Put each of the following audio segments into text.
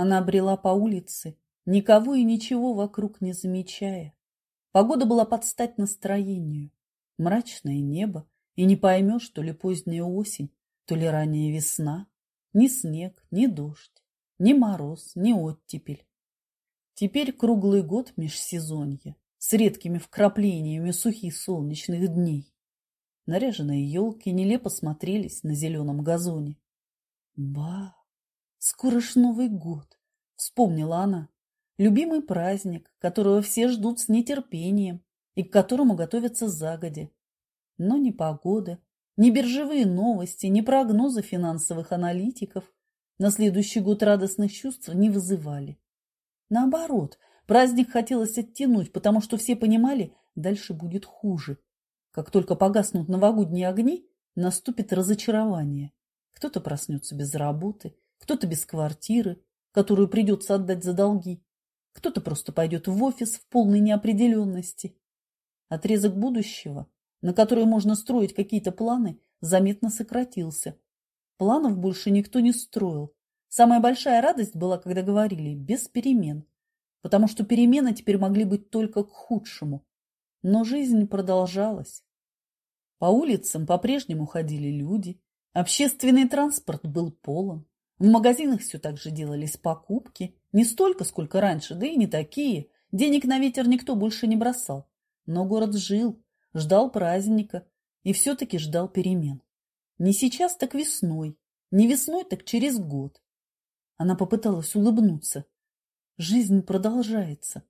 Она брела по улице, никого и ничего вокруг не замечая. Погода была под стать настроению. Мрачное небо, и не поймешь, то ли поздняя осень, то ли ранняя весна. Ни снег, ни дождь, ни мороз, ни оттепель. Теперь круглый год межсезонье, с редкими вкраплениями сухих солнечных дней. Наряженные елки нелепо смотрелись на зеленом газоне. Ба! Скоро ж Новый год, вспомнила она. Любимый праздник, которого все ждут с нетерпением и к которому готовятся загодя. Но ни погода, ни биржевые новости, ни прогнозы финансовых аналитиков на следующий год радостных чувств не вызывали. Наоборот, праздник хотелось оттянуть, потому что все понимали, дальше будет хуже. Как только погаснут новогодние огни, наступит разочарование. Кто-то проснется без работы, кто-то без квартиры, которую придется отдать за долги, кто-то просто пойдет в офис в полной неопределенности. Отрезок будущего, на который можно строить какие-то планы, заметно сократился. Планов больше никто не строил. Самая большая радость была, когда говорили «без перемен», потому что перемены теперь могли быть только к худшему. Но жизнь продолжалась. По улицам по-прежнему ходили люди, общественный транспорт был полон, в магазинах все так же делались покупки, не столько, сколько раньше, да и не такие. Денег на ветер никто больше не бросал. Но город жил, ждал праздника и все-таки ждал перемен. Не сейчас, так весной. Не весной, так через год. Она попыталась улыбнуться. Жизнь продолжается.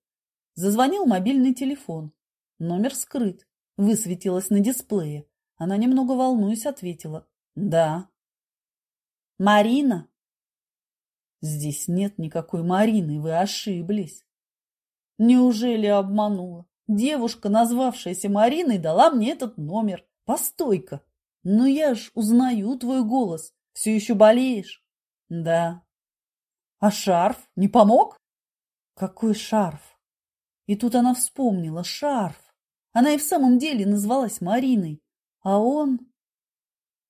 Зазвонил мобильный телефон. Номер скрыт. Высветилось на дисплее. Она, немного волнуясь, ответила. «Да». «Марина?» Здесь нет никакой Марины, вы ошиблись. Неужели обманула? Девушка, назвавшаяся Мариной, дала мне этот номер. Постой-ка. Ну я ж узнаю твой голос. Все еще болеешь? Да. А шарф не помог? Какой шарф? И тут она вспомнила. Шарф. Она и в самом деле назвалась Мариной. А он...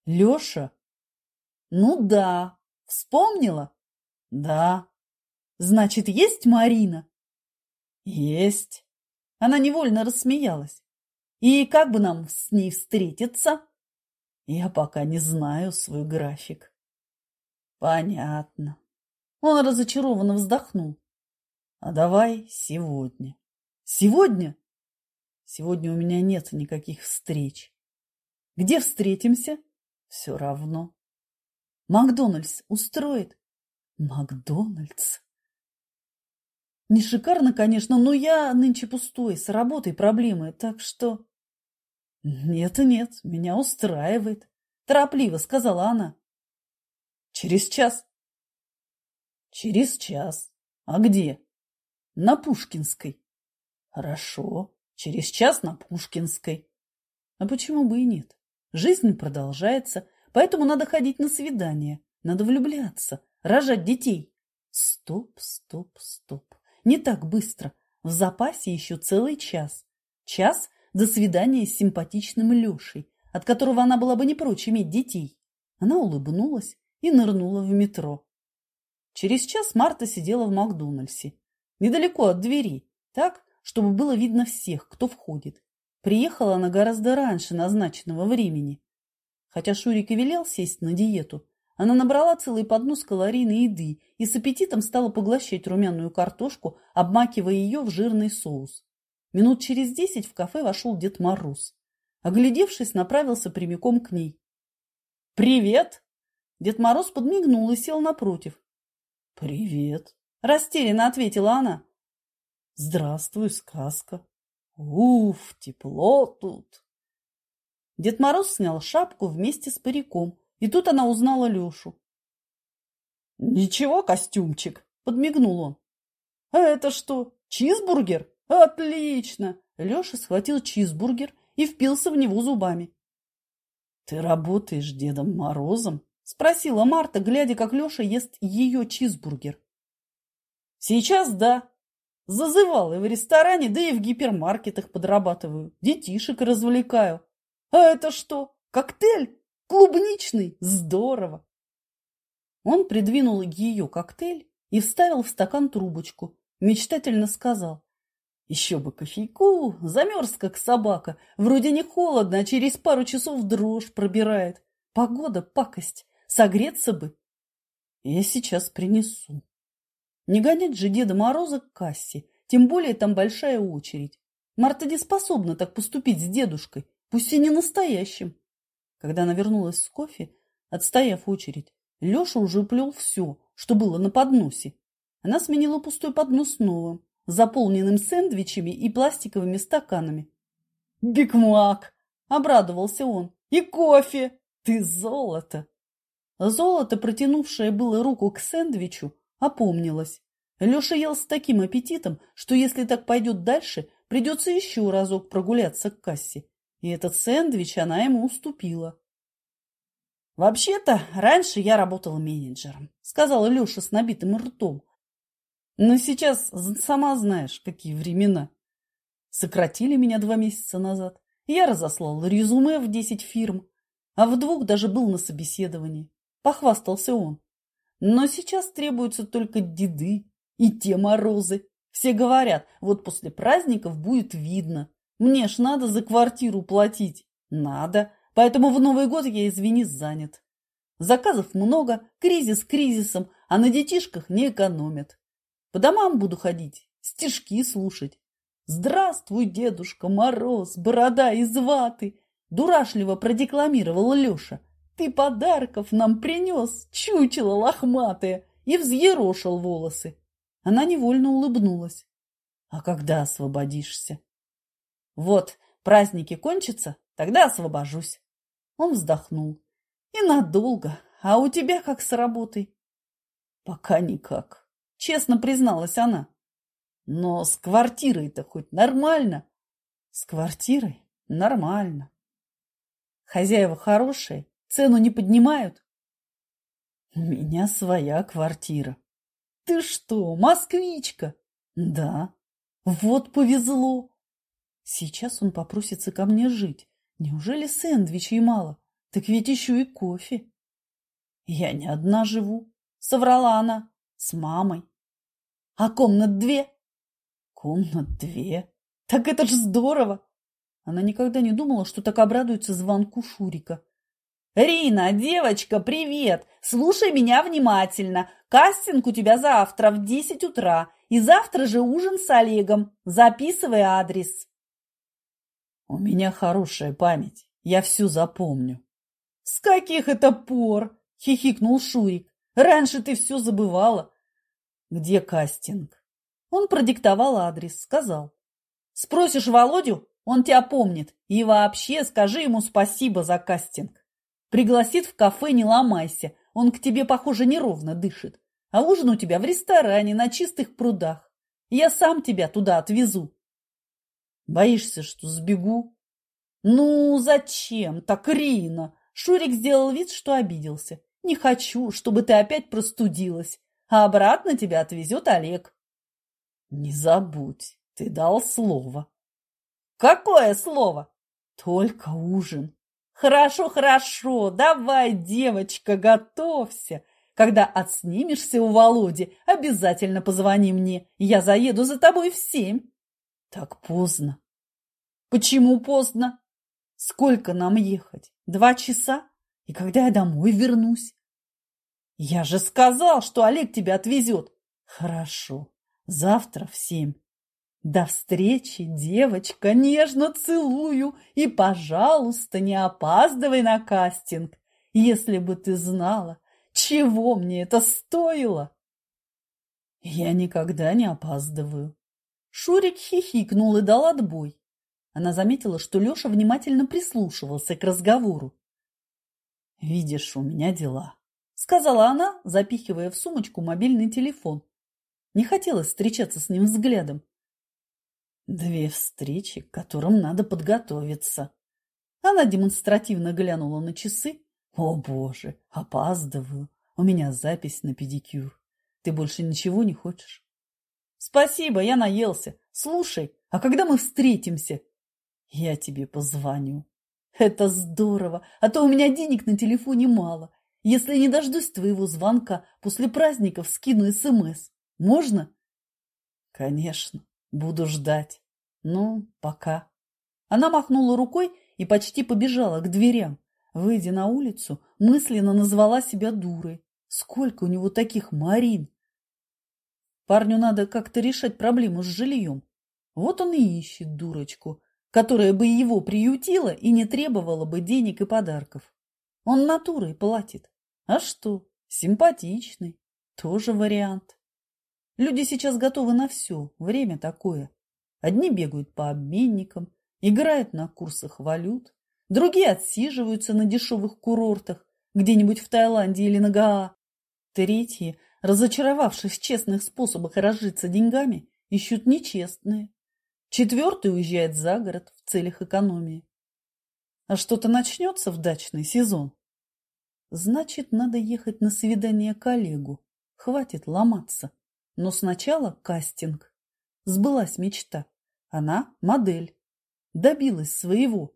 Леша? Ну да. Вспомнила? Да. Значит, есть Марина? Есть. Она невольно рассмеялась. И как бы нам с ней встретиться? Я пока не знаю свой график. Понятно. Он разочарованно вздохнул. А давай сегодня. Сегодня? Сегодня у меня нет никаких встреч. Где встретимся? Все равно. Макдональдс устроит? Макдональдс. Не шикарно, конечно, но я нынче пустой, с работой проблемы, так что... Нет и нет, меня устраивает, торопливо сказала она. Через час. Через час. А где? На Пушкинской. Хорошо, через час на Пушкинской. А почему бы и нет? Жизнь продолжается, поэтому надо ходить на свидания, надо влюбляться, рожать детей. Стоп, стоп, стоп. Не так быстро. В запасе еще целый час. Час до свидания с симпатичным Лешей, от которого она была бы не прочь иметь детей. Она улыбнулась и нырнула в метро. Через час Марта сидела в Макдональдсе, недалеко от двери, так, чтобы было видно всех, кто входит. Приехала она гораздо раньше назначенного времени. Хотя Шурик и велел сесть на диету, она набрала целый поднос калорийной еды и с аппетитом стала поглощать румяную картошку, обмакивая ее в жирный соус. Минут через десять в кафе вошел Дед Мороз. Оглядевшись, направился прямиком к ней. «Привет!» Дед Мороз подмигнул и сел напротив. «Привет!» – растерянно ответила она. «Здравствуй, сказка!» «Уф, тепло тут!» Дед Мороз снял шапку вместе с париком, и тут она узнала Лешу. «Ничего, костюмчик!» – подмигнул он. «А это что, чизбургер? Отлично!» Леша схватил чизбургер и впился в него зубами. «Ты работаешь Дедом Морозом?» – спросила Марта, глядя, как Леша ест ее чизбургер. «Сейчас да. Зазывал и в ресторане, да и в гипермаркетах подрабатываю. Детишек развлекаю. А это что, коктейль?» Клубничный? Здорово! Он придвинул ее коктейль и вставил в стакан трубочку. Мечтательно сказал. Еще бы кофейку, замерз как собака. Вроде не холодно, а через пару часов дрожь пробирает. Погода пакость, согреться бы. Я сейчас принесу. Не гонять же Деда Мороза к кассе, тем более там большая очередь. Марта не способна так поступить с дедушкой, пусть и не настоящим. Когда она вернулась с кофе, отстояв очередь, Леша уже плел все, что было на подносе. Она сменила пустой поднос новым, заполненным сэндвичами и пластиковыми стаканами. «Бигмак!» – обрадовался он. «И кофе! Ты золото!» Золото, протянувшее было руку к сэндвичу, Опомнилась. Леша ел с таким аппетитом, что если так пойдет дальше, придется еще разок прогуляться к кассе. И этот сэндвич она ему уступила. «Вообще-то, раньше я работала менеджером», — сказала Леша с набитым ртом. «Но сейчас сама знаешь, какие времена. Сократили меня два месяца назад. Я разослал резюме в десять фирм, а в двух даже был на собеседовании. Похвастался он. Но сейчас требуются только деды и те морозы. Все говорят, вот после праздников будет видно. Мне ж надо за квартиру платить. Надо. Поэтому в Новый год я, извини, занят. Заказов много, кризис кризисом, а на детишках не экономят. По домам буду ходить, стишки слушать. Здравствуй, Дедушка Мороз, борода из ваты! Дурашливо продекламировал Леша. Ты подарков нам принес, чучело лохматое, и взъерошил волосы. Она невольно улыбнулась. А когда освободишься? Вот, праздники кончатся, тогда освобожусь. Он вздохнул. И надолго. А у тебя как с работой? Пока никак, честно призналась она. Но с квартирой-то хоть нормально? С квартирой нормально. Хозяева хорошие, Цену не поднимают? У меня своя квартира. Ты что, москвичка? Да. Вот повезло. Сейчас он попросится ко мне жить. Неужели сэндвичей мало? Так ведь еще и кофе. Я не одна живу, соврала она, с мамой. А комнат две? Комнат две. Так это ж здорово. Она никогда не думала, что так обрадуется звонку Шурика. «Рина, девочка, привет! Слушай меня внимательно. Кастинг у тебя завтра в десять утра. И завтра же ужин с Олегом. Записывай адрес». «У меня хорошая память. Я всю запомню». «С каких это пор?» – хихикнул Шурик. «Раньше ты все забывала». «Где кастинг?» Он продиктовал адрес, сказал. «Спросишь Володю, он тебя помнит. И вообще скажи ему спасибо за кастинг». Пригласит в кафе, не ломайся. Он к тебе, похоже, неровно дышит. А ужин у тебя в ресторане на чистых прудах. Я сам тебя туда отвезу. Боишься, что сбегу? Ну, зачем так, Рина? Шурик сделал вид, что обиделся. Не хочу, чтобы ты опять простудилась. А обратно тебя отвезет Олег. Не забудь, ты дал слово. Какое слово? Только ужин. Хорошо, хорошо, давай, девочка, готовься. Когда отснимешься у Володи, обязательно позвони мне. Я заеду за тобой в семь. Так поздно. Почему поздно? Сколько нам ехать? Два часа? И когда я домой вернусь? Я же сказал, что Олег тебя отвезет. Хорошо, завтра в семь. До встречи, девочка, нежно целую и, пожалуйста, не опаздывай на кастинг. Если бы ты знала, чего мне это стоило. Я никогда не опаздываю. Шурик хихикнул и дал отбой. Она заметила, что Леша внимательно прислушивался к разговору. «Видишь, у меня дела», — сказала она, запихивая в сумочку мобильный телефон. Не хотелось встречаться с ним взглядом. Две встречи, к которым надо подготовиться. Она демонстративно глянула на часы. О, боже, опаздываю. У меня запись на педикюр. Ты больше ничего не хочешь? Спасибо, я наелся. Слушай, а когда мы встретимся? Я тебе позвоню. Это здорово, а то у меня денег на телефоне мало. Если не дождусь твоего звонка, после праздников скину СМС. Можно? Конечно, буду ждать. Ну, пока. Она махнула рукой и почти побежала к дверям. Выйдя на улицу, мысленно назвала себя дурой. Сколько у него таких Марин? Парню надо как-то решать проблему с жильем. Вот он и ищет дурочку, которая бы его приютила и не требовала бы денег и подарков. Он натурой платит. А что, симпатичный, тоже вариант. Люди сейчас готовы на все, время такое. Одни бегают по обменникам, играют на курсах валют, другие отсиживаются на дешевых курортах, где-нибудь в Таиланде или на Гаа. Третьи, разочаровавшись в честных способах разжиться деньгами, ищут нечестные. Четвертый уезжает за город в целях экономии. А что-то начнется в дачный сезон. Значит, надо ехать на свидание коллегу. Хватит ломаться. Но сначала кастинг. Сбылась мечта. Она модель. Добилась своего.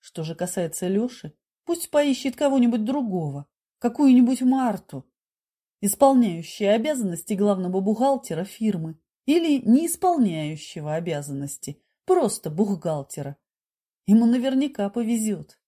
Что же касается Леши, пусть поищет кого-нибудь другого, какую-нибудь Марту, исполняющую обязанности главного бухгалтера фирмы или не исполняющего обязанности, просто бухгалтера. Ему наверняка повезет.